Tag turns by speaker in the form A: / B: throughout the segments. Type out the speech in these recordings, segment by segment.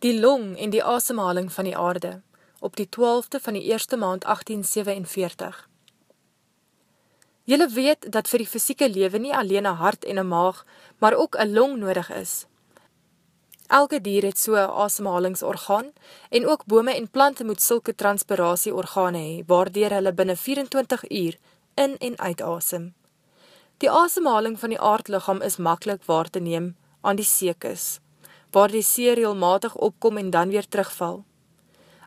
A: Die long en die asemhaling van die aarde, op die 12de van die eerste maand 1847. Julle weet dat vir die fysieke lewe nie alleen een hart en een maag, maar ook een long nodig is. Elke dier het so een asemhalingsorgaan, en ook bome en plante moet sulke transpiratieorgane hee, waardeer hulle binnen 24 uur in en uit asem. Die asemhaling van die aardlicham is makkelijk waar te neem aan die seekus waar die see reelmatig opkom en dan weer terugval.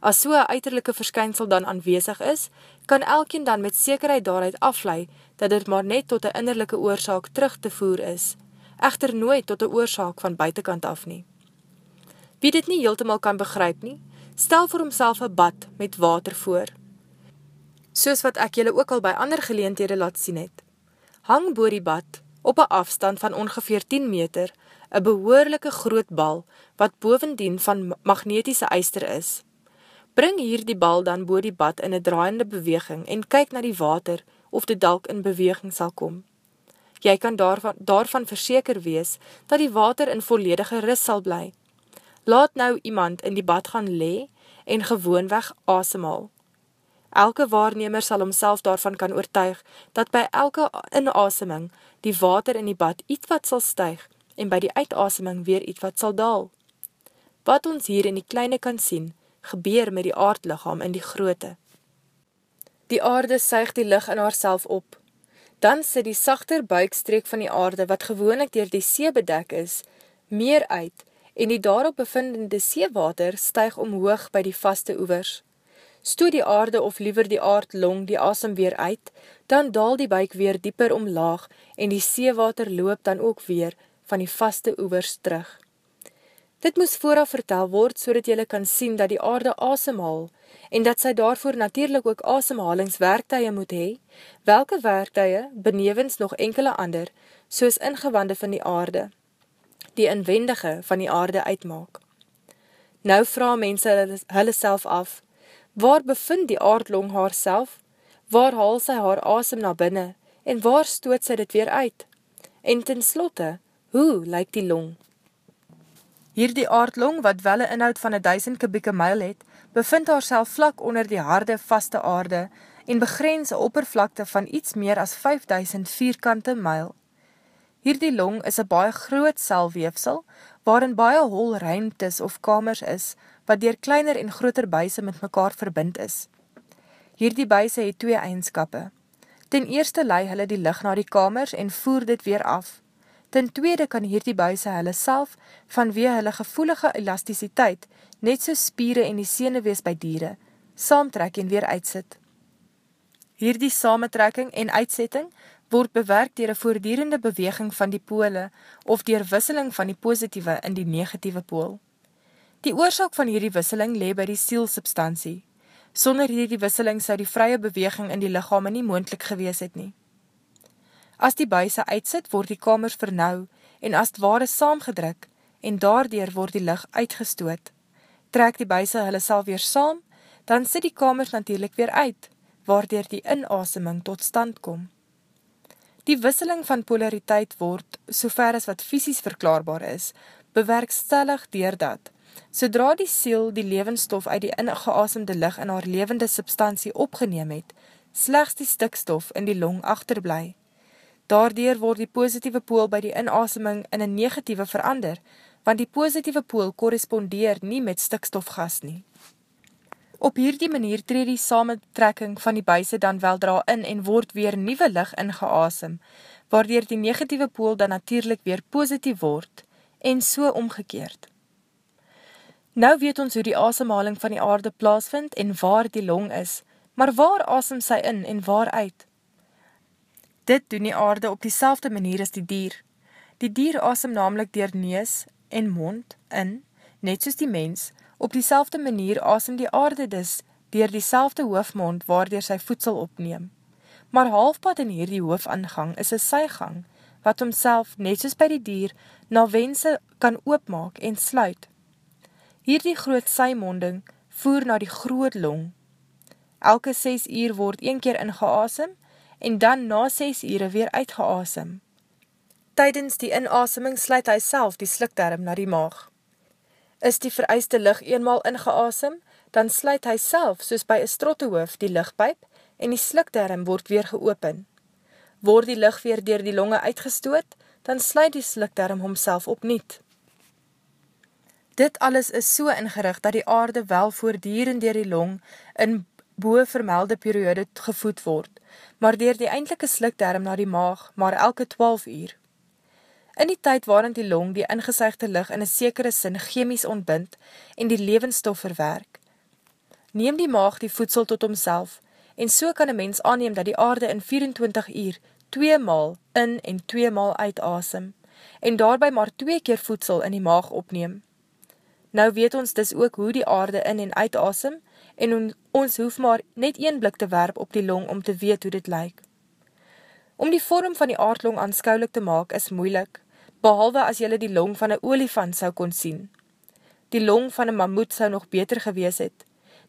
A: As so een uiterlijke verskynsel dan aanwezig is, kan elkeen dan met zekerheid daaruit aflei, dat dit maar net tot een innerlijke oorzaak terug te voer is, echter nooit tot een oorzaak van buitenkant af nie. Wie dit nie heeltemal kan begryp nie, stel vir homself een bad met water voor. Soos wat ek jylle ook al by ander geleenthede laat sien het. Hang boor die bad, op een afstand van ongeveer 10 meter, een behoorlijke groot bal, wat bovendien van magnetiese eister is. Bring hier die bal dan boor die bad in een draaiende beweging en kyk na die water of die dalk in beweging sal kom. Jy kan daarvan, daarvan verseker wees dat die water in volledige ris sal bly. Laat nou iemand in die bad gaan lee en gewoonweg asemal. Elke waarnemer sal homself daarvan kan oortuig dat by elke inaseming die water in die bad iets wat sal stuig en by die uitaseming weer iets wat sal daal. Wat ons hier in die kleine kan sien, gebeur met die aardlichaam in die groote. Die aarde suig die lig in haarself op. Dan sit die sachter buikstreek van die aarde, wat gewoonlik dier die see bedek is, meer uit en die daarop bevindende seewater stuig omhoog by die vaste oevers. Stoot die aarde of liever die aardlong die asem weer uit, dan daal die buik weer dieper omlaag en die seewater loop dan ook weer van die vaste oevers terug. Dit moes vooraf vertel word, so dat jylle kan sien dat die aarde asemhaal, en dat sy daarvoor natuurlijk ook asemhalingswerktuie moet hee, welke werktuie benevens nog enkele ander, soos ingewande van die aarde, die inwendige van die aarde uitmaak. Nou vraag mense hulle self af, waar bevind die aardlong haar self, waar haal sy haar asem na binnen, en waar stoot sy dit weer uit? En ten slotte, Hoe lyk die long? Hierdie aardlong, wat wel een inhoud van 1000 kubieke myl het, bevind haar vlak onder die harde, vaste aarde en begrens een oppervlakte van iets meer as 5000 vierkante myl. Hierdie long is een baie groot selweefsel, waarin baie hol ruimtes of kamers is, wat dier kleiner en groter buise met mekaar verbind is. Hierdie buise het twee eigenskappe. Ten eerste lei hulle die licht na die kamers en voer dit weer af, Ten tweede kan hierdie buise hulle self, vanwee hulle gevoelige elasticiteit, net so spiere en die senewees by diere, saamtrek en weer uitsit. Hierdie samentrekking en uitsetting word bewerk dier een voordierende beweging van die pole of dier wisseling van die positieve in die negatieve pool. Die oorzaak van hierdie wisseling le by die sielsubstantie. Sonder hierdie wisseling sou die vrye beweging in die lichaam nie moendlik gewees het nie. As die buise uitsit, word die kamers vernauw en as ware saamgedruk en daardoor word die licht uitgestoot. Trek die buise hulle sal weer saam, dan sit die kamers natuurlijk weer uit, waardoor die inaseming tot stand kom. Die wisseling van polariteit word, so ver as wat fysisk verklaarbaar is, bewerkstellig dier dat, sodra die siel die levenstof uit die ingeasemde licht in haar levende substantie opgeneem het, slechts die stikstof in die long achterblij. Daardoor word die positieve pool by die inaseming in een negatieve verander, want die positieve pool korrespondeer nie met stikstofgas nie. Op hierdie manier tree die samentrekking van die buise dan weldra in en word weer nieuwe lig ingeasem, waardoor die negatieve pool dan natuurlijk weer positief word, en so omgekeerd. Nou weet ons hoe die asemhaling van die aarde plaasvind en waar die long is, maar waar asem sy in en waar uit? Dit doen die aarde op die manier as die dier. Die dier asem namelijk dier nees en mond in, net soos die mens, op die manier asem die aarde dus dier die hoofmond waardoor sy voedsel opneem. Maar halfpad in hierdie hoofangang is een sygang, wat homself, net soos by die dier, na wense kan oopmaak en sluit. Hierdie groot symonding voer na die groot long. Elke 6 uur word een keer ingeasem en dan na 6 ure weer uitgeasem. Tydens die inaseming sluit hy self die slikterm na die maag. Is die vereiste lig eenmaal ingeasem, dan sluit hy self soos by 'n strottehoof die ligpyp en die slukdarm word weer geopen. Word die lug weer deur die longe uitgestoot, dan sluit die slukdarm homself opnuut. Dit alles is so ingerig dat die aarde wel voortdurend deur die long in bo vermelde periode gevoed word, maar deur die eintlike slukdarm na die maag maar elke 12 uur. In die tyd waarin die long die ingesuigde lug in 'n sekere sin chemies ontbind en die lewensstof verwerk, neem die maag die voedsel tot homself en so kan 'n mens aanneem dat die aarde in 24 uur twee maal in en twee maal uitasem en daarby maar twee keer voedsel in die maag opneem. Nou weet ons dis ook hoe die aarde in en uitasem en ons hoef maar net een blik te werp op die long om te weet hoe dit lyk. Om die vorm van die aardlong aanskoulik te maak is moeilik, behalwe as jy die long van 'n olifant sou kon sien. Die long van 'n mammoet sou nog beter gewees het.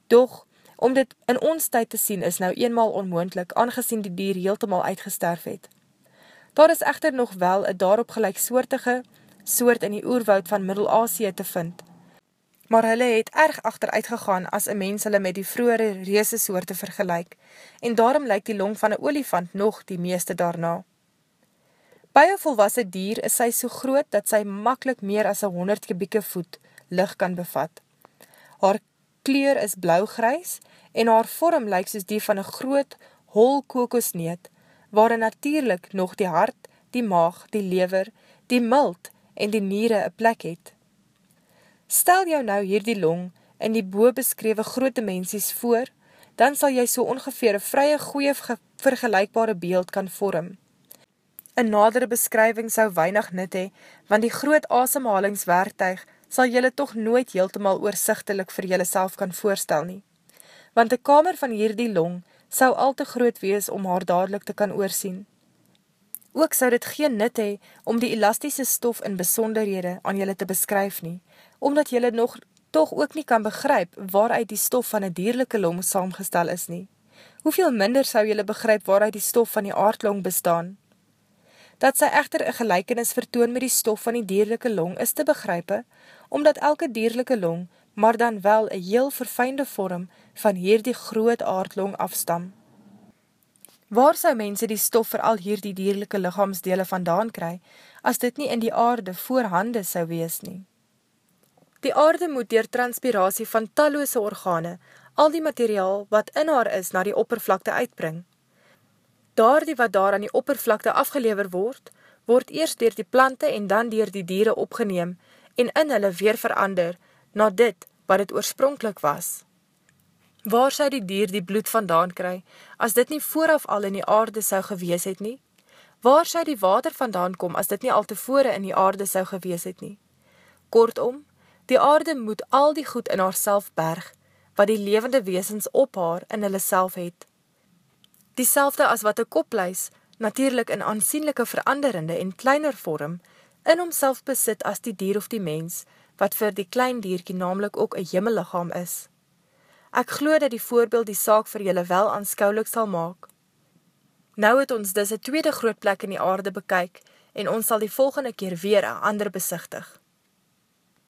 A: Doch om dit in ons tyd te sien is nou eenmaal onmoontlik aangesien die dier heeltemal uitgesterf het. Daar is egter nog wel 'n daarop gelyksoortige soort in die oerwoud van Middel-Asië te vind maar hulle het erg achteruit gegaan as een mens hulle met die vroere reese soorte vergelijk, en daarom lyk die long van een olifant nog die meeste daarna. By een volwassen dier is sy so groot dat sy makkelijk meer as 100 kubieke voet licht kan bevat. Haar kleur is blauw-grys en haar vorm lyk soos die van een groot, hol kokosneet, waarin natuurlijk nog die hart, die maag, die lever, die mild en die niere een plek het. Stel jou nou hier die long in die boobeskrewe groot dimensies voor, dan sal jy so ongeveer een vrye goeie vergelijkbare beeld kan vorm. Een nadere beskrywing sou weinig nut hee, want die groot asemhalingswerktuig sal jylle toch nooit heeltemal oorzichtelik vir jylle self kan voorstel nie. Want die kamer van hierdie long sou al te groot wees om haar dadelijk te kan oorsien. Ook sou dit geen nut hee om die elastische stof in besonderhede aan jylle te beskryf nie, omdat jylle nog toch ook nie kan begryp waaruit die stof van een dierlijke long saamgestel is nie. Hoeveel minder sou jylle begryp waaruit die stof van die aardlong bestaan? Dat sy echter een gelijkenis vertoon met die stof van die dierlijke long is te begrype, omdat elke dierlijke long maar dan wel een heel verfijnde vorm van hier die groot aardlong afstam. Waar sou mense die stof vir al hier die dierlijke lichaamsdele vandaan kry, as dit nie in die aarde voorhande sou wees nie? Die aarde moet dier transpiratie van talloose organe al die materiaal wat in haar is na die oppervlakte uitbring. Daar die wat daar aan die oppervlakte afgelever word, word eerst dier die plante en dan dier die diere opgeneem en in hulle weer verander na dit wat het oorspronkelijk was. Waar sy die dier die bloed vandaan kry, as dit nie vooraf al in die aarde sou gewees het nie? Waar sy die water vandaan kom, as dit nie al tevore in die aarde sou gewees het nie? Kortom, Die aarde moet al die goed in haar self berg, wat die levende weesens op haar in hulle self het. Dieselfde as wat een kopluis, natuurlijk in aansienlijke veranderende en kleiner vorm, in homself besit as die dier of die mens, wat vir die klein dierkie namelijk ook een jimmellichaam is. Ek glo dat die voorbeeld die saak vir julle wel aanskoulik sal maak. Nou het ons dis een tweede groot plek in die aarde bekyk, en ons sal die volgende keer weer een ander besichtig.